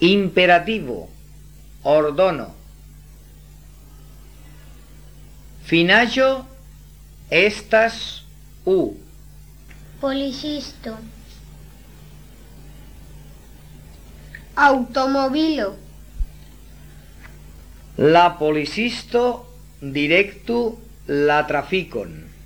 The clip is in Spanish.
Imperativo. Ordono. Finajo estas u. Policisto. Automobilo. La policisto directu la traficon.